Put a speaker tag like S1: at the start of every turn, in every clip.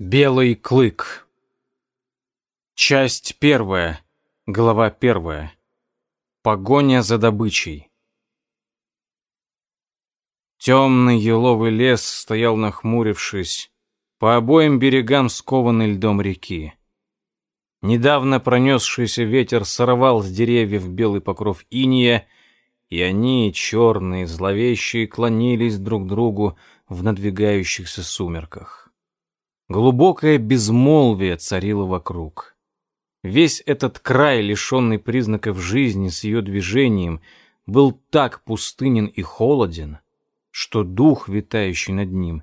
S1: Белый клык. Часть первая. Глава первая. Погоня за добычей. Темный еловый лес стоял нахмурившись, по обоим берегам скованный льдом реки. Недавно пронесшийся ветер сорвал с деревьев белый покров иния, и они, черные, зловещие, клонились друг к другу в надвигающихся сумерках. Глубокое безмолвие царило вокруг. Весь этот край, лишенный признаков жизни с ее движением, был так пустынен и холоден, что дух, витающий над ним,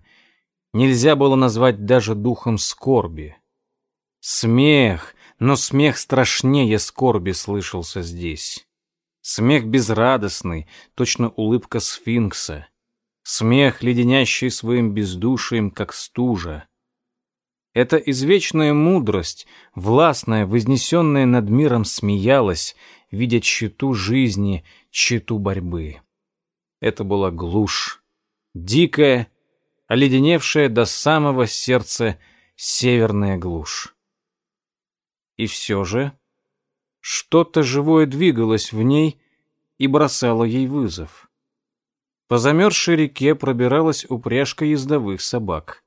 S1: нельзя было назвать даже духом скорби. Смех, но смех страшнее скорби слышался здесь. Смех безрадостный, точно улыбка сфинкса. Смех, леденящий своим бездушием, как стужа. Эта извечная мудрость, властная, вознесенная над миром, смеялась, видя тщету жизни, тщету борьбы. Это была глушь, дикая, оледеневшая до самого сердца северная глушь. И все же что-то живое двигалось в ней и бросало ей вызов. По замерзшей реке пробиралась упряжка ездовых собак.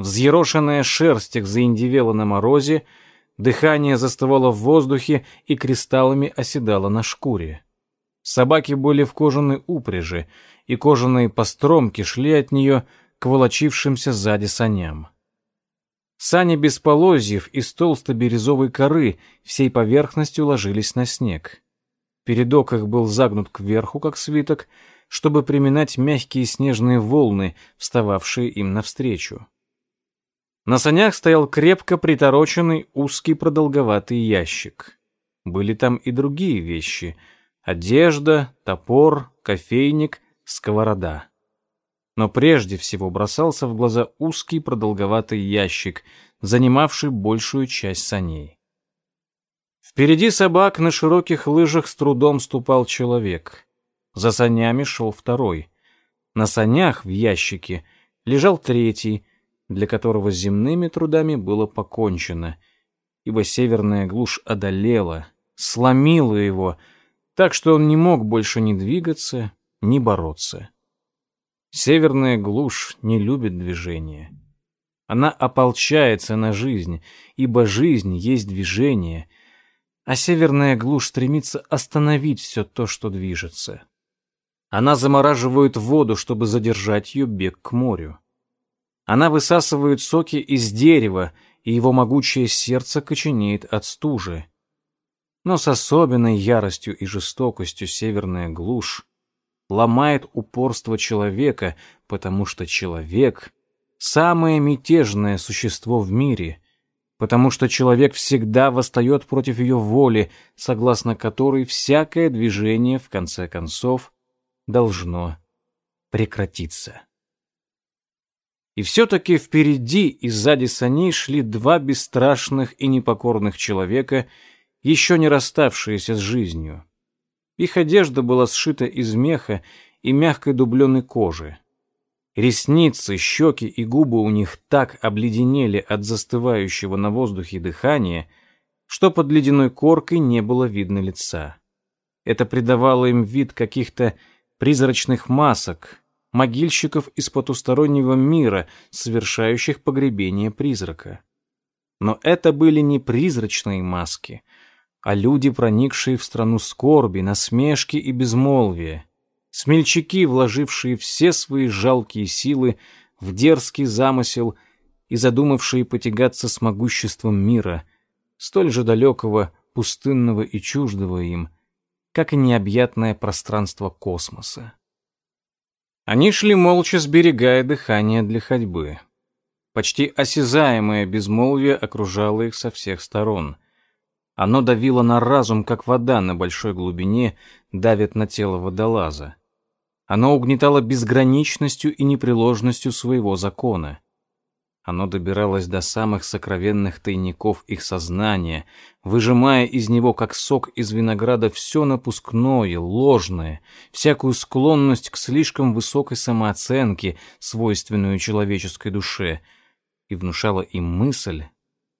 S1: Взъерошенная шерсть их заиндевела на морозе, дыхание застывало в воздухе и кристаллами оседало на шкуре. Собаки были в кожаной упряжи, и кожаные постромки шли от нее к волочившимся сзади саням. Сани без полозьев из толсто-бирюзовой коры всей поверхностью ложились на снег. Передок их был загнут кверху, как свиток, чтобы приминать мягкие снежные волны, встававшие им навстречу. На санях стоял крепко притороченный узкий продолговатый ящик. Были там и другие вещи — одежда, топор, кофейник, сковорода но прежде всего бросался в глаза узкий продолговатый ящик, занимавший большую часть саней. Впереди собак на широких лыжах с трудом ступал человек. За санями шел второй. На санях в ящике лежал третий, для которого земными трудами было покончено, ибо северная глушь одолела, сломила его, так что он не мог больше ни двигаться, ни бороться. Северная глушь не любит движения. Она ополчается на жизнь, ибо жизнь есть движение, а северная глушь стремится остановить все то, что движется. Она замораживает воду, чтобы задержать ее бег к морю. Она высасывает соки из дерева, и его могучее сердце коченеет от стужи. Но с особенной яростью и жестокостью северная глушь ломает упорство человека, потому что человек — самое мятежное существо в мире, потому что человек всегда восстает против ее воли, согласно которой всякое движение, в конце концов, должно прекратиться. И все-таки впереди и сзади саней шли два бесстрашных и непокорных человека, еще не расставшиеся с жизнью. Их одежда была сшита из меха и мягкой дубленой кожи. Ресницы, щеки и губы у них так обледенели от застывающего на воздухе дыхания, что под ледяной коркой не было видно лица. Это придавало им вид каких-то призрачных масок, могильщиков из потустороннего мира, совершающих погребение призрака. Но это были не призрачные маски — а люди, проникшие в страну скорби, насмешки и безмолвия, смельчаки, вложившие все свои жалкие силы в дерзкий замысел и задумавшие потягаться с могуществом мира, столь же далекого, пустынного и чуждого им, как и необъятное пространство космоса. Они шли молча, сберегая дыхание для ходьбы. Почти осязаемое безмолвие окружало их со всех сторон — оно давило на разум, как вода на большой глубине давит на тело водолаза. Оно угнетало безграничностью и непреложностью своего закона. Оно добиралось до самых сокровенных тайников их сознания, выжимая из него, как сок из винограда, все напускное, ложное, всякую склонность к слишком высокой самооценке, свойственную человеческой душе, и внушала им мысль,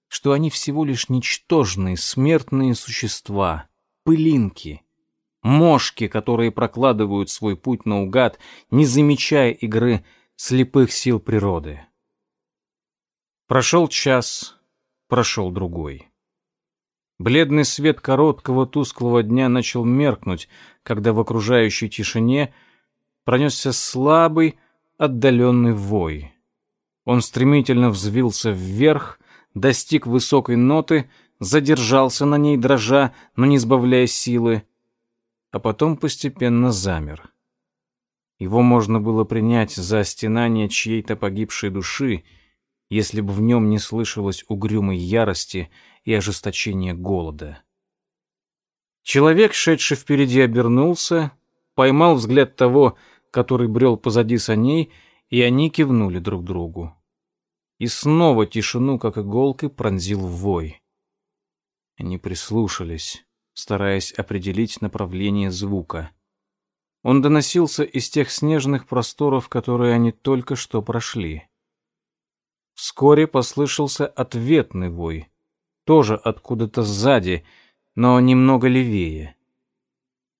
S1: что они всего лишь ничтожные смертные существа, пылинки, мошки, которые прокладывают свой путь наугад, не замечая игры слепых сил природы. Прошел час, прошел другой. Бледный свет короткого тусклого дня начал меркнуть, когда в окружающей тишине пронесся слабый, отдаленный вой. Он стремительно взвился вверх, достиг высокой ноты, задержался на ней, дрожа, но не сбавляя силы, а потом постепенно замер. Его можно было принять за стенание чьей-то погибшей души, если бы в нем не слышалось угрюмой ярости и ожесточения голода. Человек, шедший впереди, обернулся, поймал взгляд того, который брел позади саней, и они кивнули друг другу. И снова тишину, как иголкой, пронзил вой. Они прислушались, стараясь определить направление звука. Он доносился из тех снежных просторов, которые они только что прошли. Вскоре послышался ответный вой, тоже откуда-то сзади, но немного левее.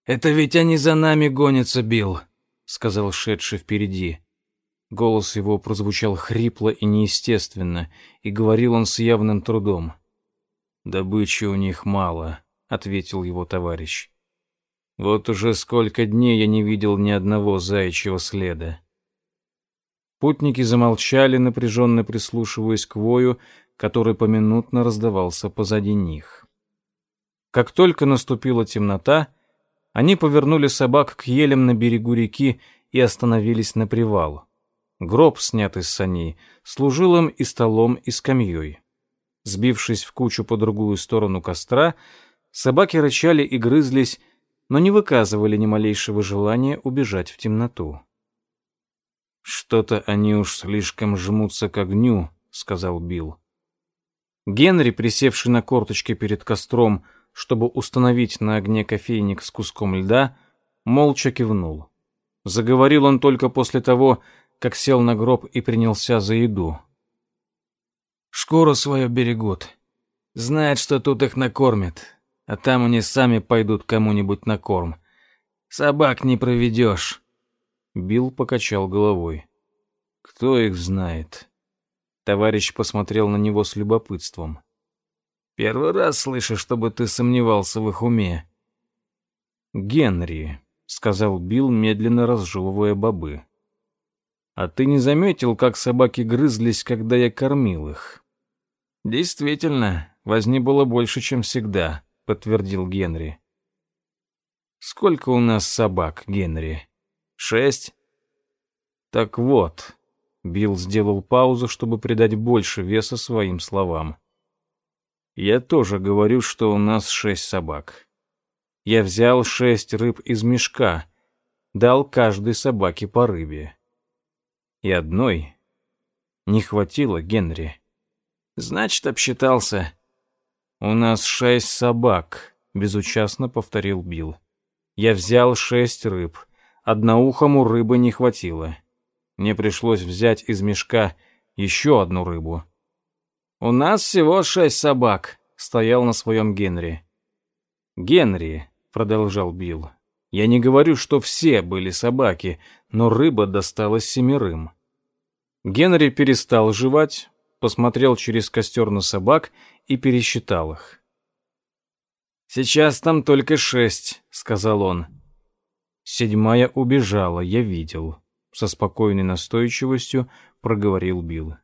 S1: «Это ведь они за нами гонятся, Билл», — сказал шедший впереди. Голос его прозвучал хрипло и неестественно, и говорил он с явным трудом. «Добычи у них мало», — ответил его товарищ. «Вот уже сколько дней я не видел ни одного заячьего следа». Путники замолчали, напряженно прислушиваясь к вою, который поминутно раздавался позади них. Как только наступила темнота, они повернули собак к елям на берегу реки и остановились на привал. Гроб, снятый с саней, служил им и столом, и скамьей. Сбившись в кучу по другую сторону костра, собаки рычали и грызлись, но не выказывали ни малейшего желания убежать в темноту. «Что-то они уж слишком жмутся к огню», — сказал Билл. Генри, присевший на корточки перед костром, чтобы установить на огне кофейник с куском льда, молча кивнул. Заговорил он только после того, как сел на гроб и принялся за еду. «Шкуру свою берегут. Знают, что тут их накормят, а там они сами пойдут кому-нибудь на корм. Собак не проведешь». Билл покачал головой. «Кто их знает?» Товарищ посмотрел на него с любопытством. «Первый раз слышу, чтобы ты сомневался в их уме». «Генри», — сказал Билл, медленно разжевывая бобы. А ты не заметил, как собаки грызлись, когда я кормил их? Действительно, возни было больше, чем всегда, подтвердил Генри. Сколько у нас собак, Генри? Шесть? Так вот, Билл сделал паузу, чтобы придать больше веса своим словам. Я тоже говорю, что у нас шесть собак. Я взял шесть рыб из мешка, дал каждой собаке по рыбе и одной не хватило Генри. Значит, обсчитался. У нас шесть собак, безучастно повторил Билл. Я взял шесть рыб. Одноухому рыбы не хватило. Мне пришлось взять из мешка еще одну рыбу. У нас всего шесть собак, стоял на своем Генри. Генри, продолжал Билл, я не говорю, что все были собаки, но рыба досталась семерым. Генри перестал жевать, посмотрел через костер на собак и пересчитал их. «Сейчас там только шесть», — сказал он. Седьмая убежала, я видел. Со спокойной настойчивостью проговорил Билл.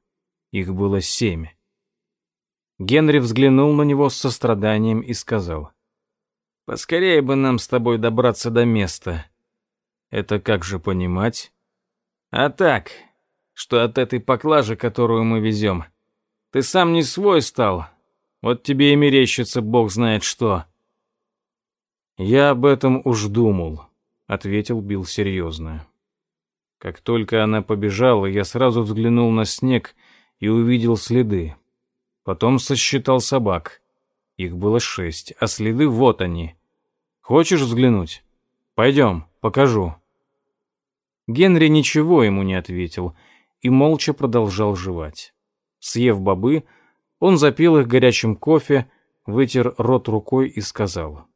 S1: Их было семь. Генри взглянул на него с состраданием и сказал. Поскорее бы нам с тобой добраться до места. Это как же понимать? А так, что от этой поклажи, которую мы везем, ты сам не свой стал. Вот тебе и мерещится бог знает что. Я об этом уж думал, ответил Билл серьезно. Как только она побежала, я сразу взглянул на снег и увидел следы. Потом сосчитал собак. Их было шесть, а следы вот они. Хочешь взглянуть? Пойдем, покажу». Генри ничего ему не ответил и молча продолжал жевать. Съев бобы, он запил их горячим кофе, вытер рот рукой и сказал.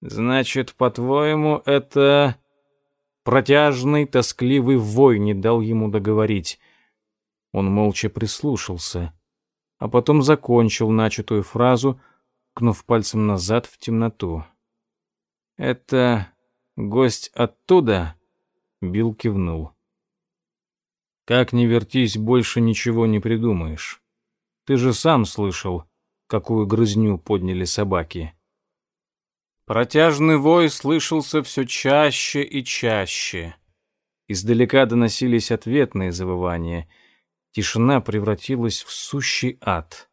S1: «Значит, по-твоему, это...» Протяжный, тоскливый вой не дал ему договорить. Он молча прислушался, а потом закончил начатую фразу, кнув пальцем назад в темноту. «Это гость оттуда?» Билл кивнул. «Как ни вертись, больше ничего не придумаешь. Ты же сам слышал, какую грызню подняли собаки». Протяжный вой слышался все чаще и чаще. Издалека доносились ответные завывания. Тишина превратилась в сущий ад.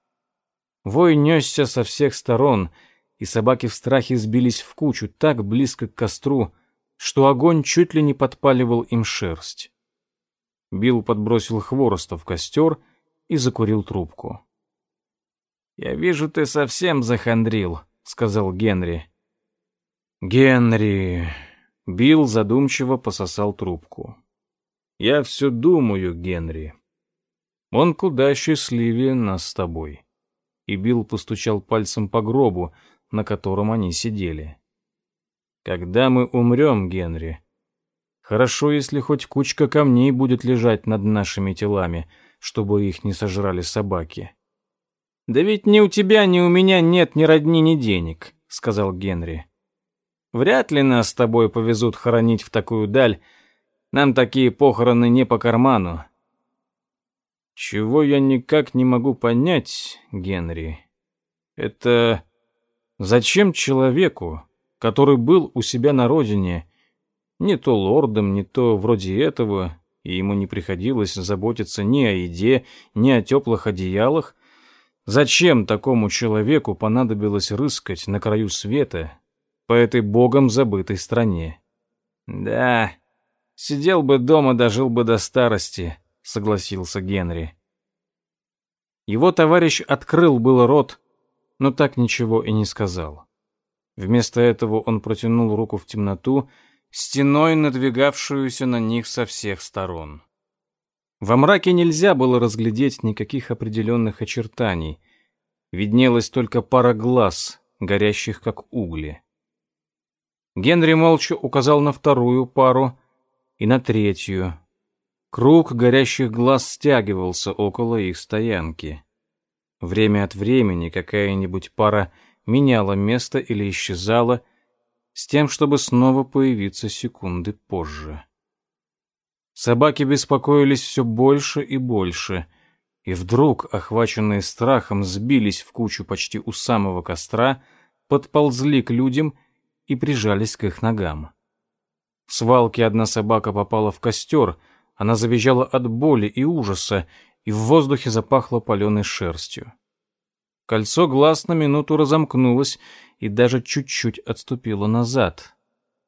S1: Вой несся со всех сторон, и собаки в страхе сбились в кучу так близко к костру, что огонь чуть ли не подпаливал им шерсть. Билл подбросил хвороста в костер и закурил трубку. «Я вижу, ты совсем захандрил», — сказал Генри. Генри. Билл задумчиво пососал трубку. Я все думаю, Генри. Он куда счастливее нас с тобой. И Билл постучал пальцем по гробу, на котором они сидели. Когда мы умрем, Генри, хорошо, если хоть кучка камней будет лежать над нашими телами, чтобы их не сожрали собаки. Да ведь ни у тебя, ни у меня нет ни родни, ни денег, сказал Генри. Вряд ли нас с тобой повезут хоронить в такую даль. Нам такие похороны не по карману. Чего я никак не могу понять, Генри, это зачем человеку, который был у себя на родине, не то лордом, не то вроде этого, и ему не приходилось заботиться ни о еде, ни о теплых одеялах, зачем такому человеку понадобилось рыскать на краю света, по этой богом забытой стране. Да, сидел бы дома, дожил бы до старости, согласился Генри. Его товарищ открыл был рот, но так ничего и не сказал. Вместо этого он протянул руку в темноту, стеной надвигавшуюся на них со всех сторон. Во мраке нельзя было разглядеть никаких определенных очертаний. Виднелась только пара глаз, горящих как угли. Генри молча указал на вторую пару и на третью. Круг горящих глаз стягивался около их стоянки. Время от времени какая-нибудь пара меняла место или исчезала, с тем, чтобы снова появиться секунды позже. Собаки беспокоились все больше и больше, и вдруг, охваченные страхом, сбились в кучу почти у самого костра, подползли к людям и прижались к их ногам. В свалке одна собака попала в костер, она завизжала от боли и ужаса, и в воздухе запахло паленой шерстью. Кольцо глаз на минуту разомкнулось и даже чуть-чуть отступило назад.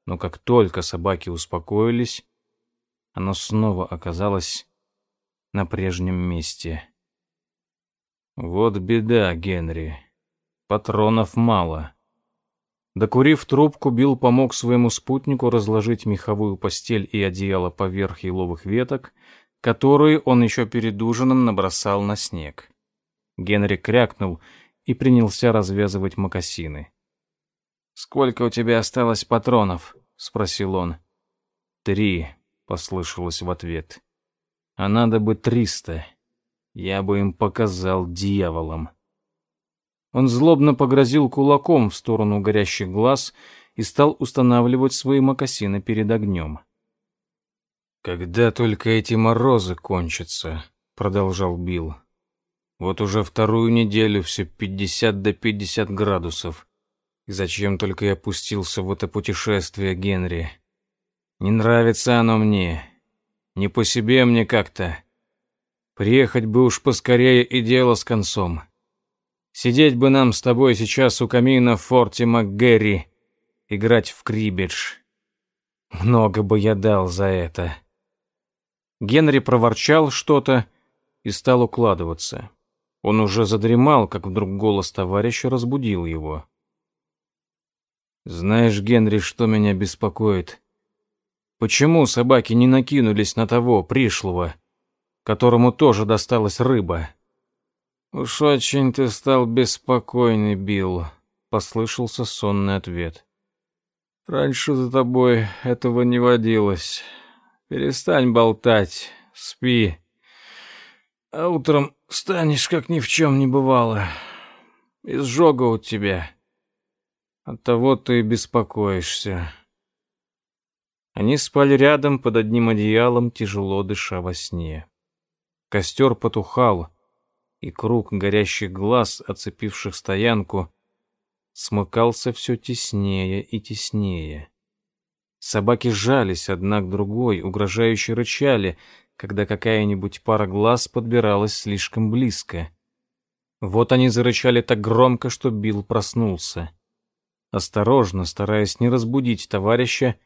S1: Но как только собаки успокоились, оно снова оказалось на прежнем месте. Вот беда, Генри. Патронов мало. Докурив трубку, Билл помог своему спутнику разложить меховую постель и одеяло поверх еловых веток, которые он еще перед ужином набросал на снег. Генри крякнул и принялся развязывать мокасины. «Сколько у тебя осталось патронов?» — спросил он. «Три», — послышалось в ответ. «А надо бы триста. Я бы им показал дьяволам». Он злобно погрозил кулаком в сторону горящих глаз и стал устанавливать свои мокасины перед огнем. «Когда только эти морозы кончатся», — продолжал Билл. «Вот уже вторую неделю все пятьдесят до пятьдесят градусов. И зачем только я пустился в это путешествие, Генри? Не нравится оно мне. Не по себе мне как-то. Приехать бы уж поскорее и дело с концом. Сидеть бы нам с тобой сейчас у камина в форте МакГерри, играть в крибидж. Много бы я дал за это. Генри проворчал что-то и стал укладываться. Он уже задремал, как вдруг голос товарища разбудил его. «Знаешь, Генри, что меня беспокоит? Почему собаки не накинулись на того пришлого, которому тоже досталась рыба?» «Уж очень ты стал беспокойный, Билл», — послышался сонный ответ. «Раньше за тобой этого не водилось. Перестань болтать, спи. А утром станешь, как ни в чем не бывало. Изжога у тебя. Оттого ты и беспокоишься». Они спали рядом под одним одеялом, тяжело дыша во сне. Костер потухал, и круг горящих глаз, оцепивших стоянку, смыкался все теснее и теснее. Собаки сжались одна к другой, угрожающе рычали, когда какая-нибудь пара глаз подбиралась слишком близко. Вот они зарычали так громко, что Билл проснулся. Осторожно, стараясь не разбудить товарища,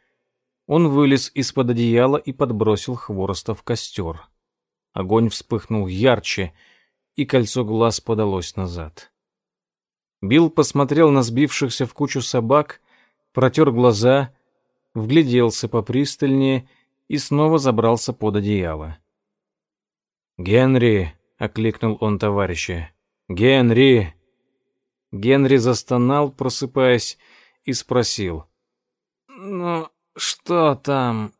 S1: он вылез из-под одеяла и подбросил хвороста в костер. Огонь вспыхнул ярче, и кольцо глаз подалось назад. Билл посмотрел на сбившихся в кучу собак, протер глаза, вгляделся попристальнее и снова забрался под одеяло. «Генри!» — окликнул он товарища. «Генри!» Генри застонал, просыпаясь, и спросил. «Ну, что там?»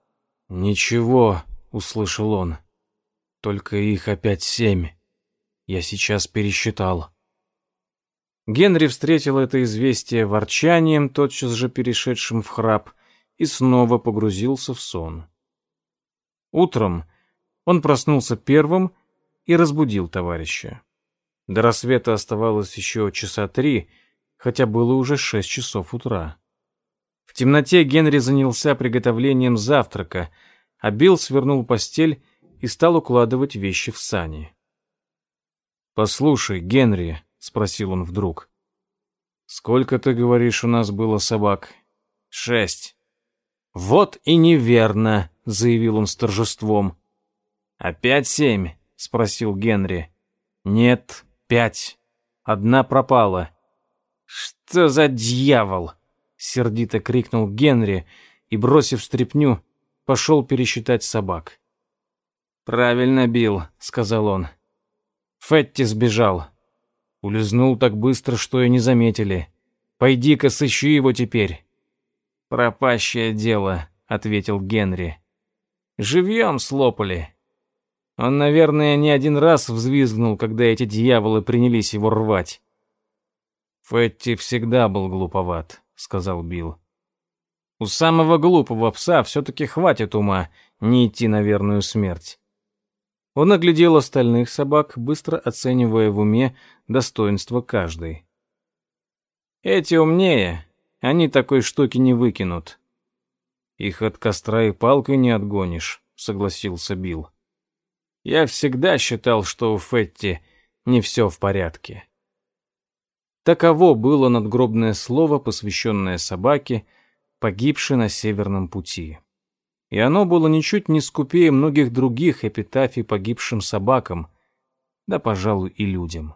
S1: «Ничего», — услышал он. «Только их опять семь. Я сейчас пересчитал». Генри встретил это известие ворчанием, тотчас же перешедшим в храп, и снова погрузился в сон. Утром он проснулся первым и разбудил товарища. До рассвета оставалось еще часа три, хотя было уже шесть часов утра. В темноте Генри занялся приготовлением завтрака, а Билл свернул постель и стал укладывать вещи в сани. «Послушай, Генри», — спросил он вдруг, — «сколько, ты говоришь, у нас было собак?» «Шесть». «Вот и неверно», — заявил он с торжеством. «Опять семь?» — спросил Генри. «Нет, пять. Одна пропала». «Что за дьявол?» сердито крикнул Генри и, бросив стряпню, пошел пересчитать собак. «Правильно бил», — сказал он. Фетти сбежал. Улизнул так быстро, что и не заметили. Пойди-ка сыщи его теперь. «Пропащее дело», — ответил Генри. «Живьем слопали». Он, наверное, не один раз взвизгнул, когда эти дьяволы принялись его рвать. Фетти всегда был глуповат сказал Билл. У самого глупого пса все-таки хватит ума не идти на верную смерть. Он оглядел остальных собак, быстро оценивая в уме достоинство каждой. Эти умнее, они такой штуки не выкинут. Их от костра и палкой не отгонишь, согласился Билл. Я всегда считал, что у Фетти не все в порядке. Таково было надгробное слово, посвященное собаке, погибшей на Северном пути. И оно было ничуть не скупее многих других эпитафий погибшим собакам, да, пожалуй, и людям.